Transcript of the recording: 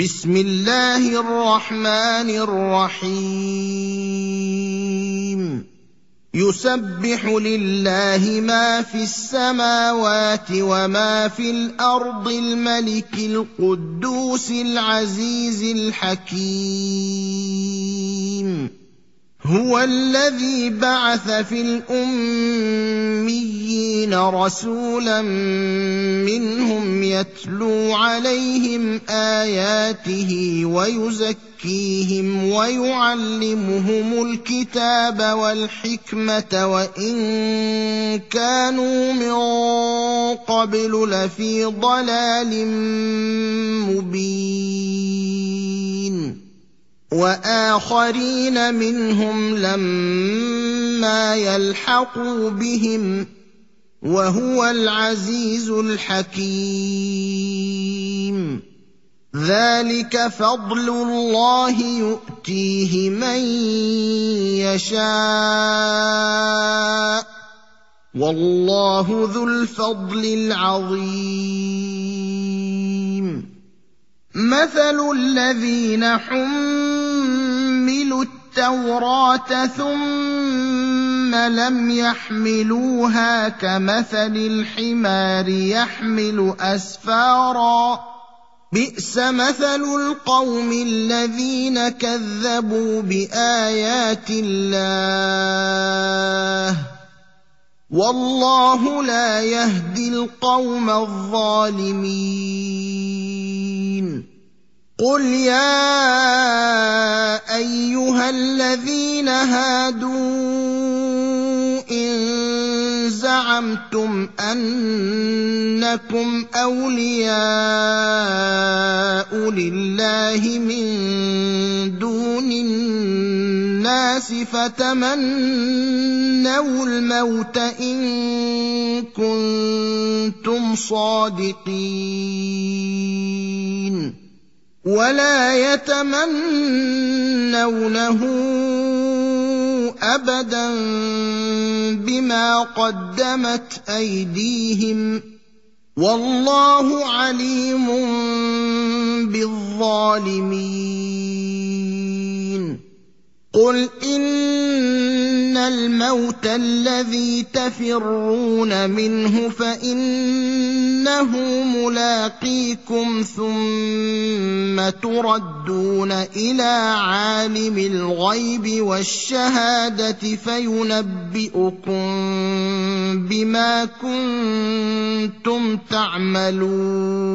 بسم الله الرحمن الرحيم. يسبح لله ما في السماوات وما في الأرض الملك القدوس العزيز الحكيم. هو الذي بعث في الاميين رسولا منهم يتلو عليهم آياته ويزكيهم ويعلمهم الكتاب والحكمة وإن كانوا من قبل لفي ضلال مبين. وآخرين منهم لما يلحقوا بهم وهو العزيز الحكيم. ذلك فضل الله يؤتيه من يشاء. والله ذو الفضل العظيم. مثل الذين حملوا التوراة ثم لم يحملوها كمثل الحمار يحمل أسفارا. بئس مثل القوم الذين كذبوا بآيات الله. والله لا يهدي القوم الظالمين. قل يا أيها الذين هادوا زعمتم أنكم أولياء لله من دون الناس فتمنوا الموت إن كنتم صادقين ولا يتمنونه ابدا بما قدمت أيديهم والله عليم بالظالمين. قل إن الموت الذي تفرون منه فإنه ملاقيكم ثم تردون إلى عالم الغيب والشهادة فينبئكم بما كنتم تعملون.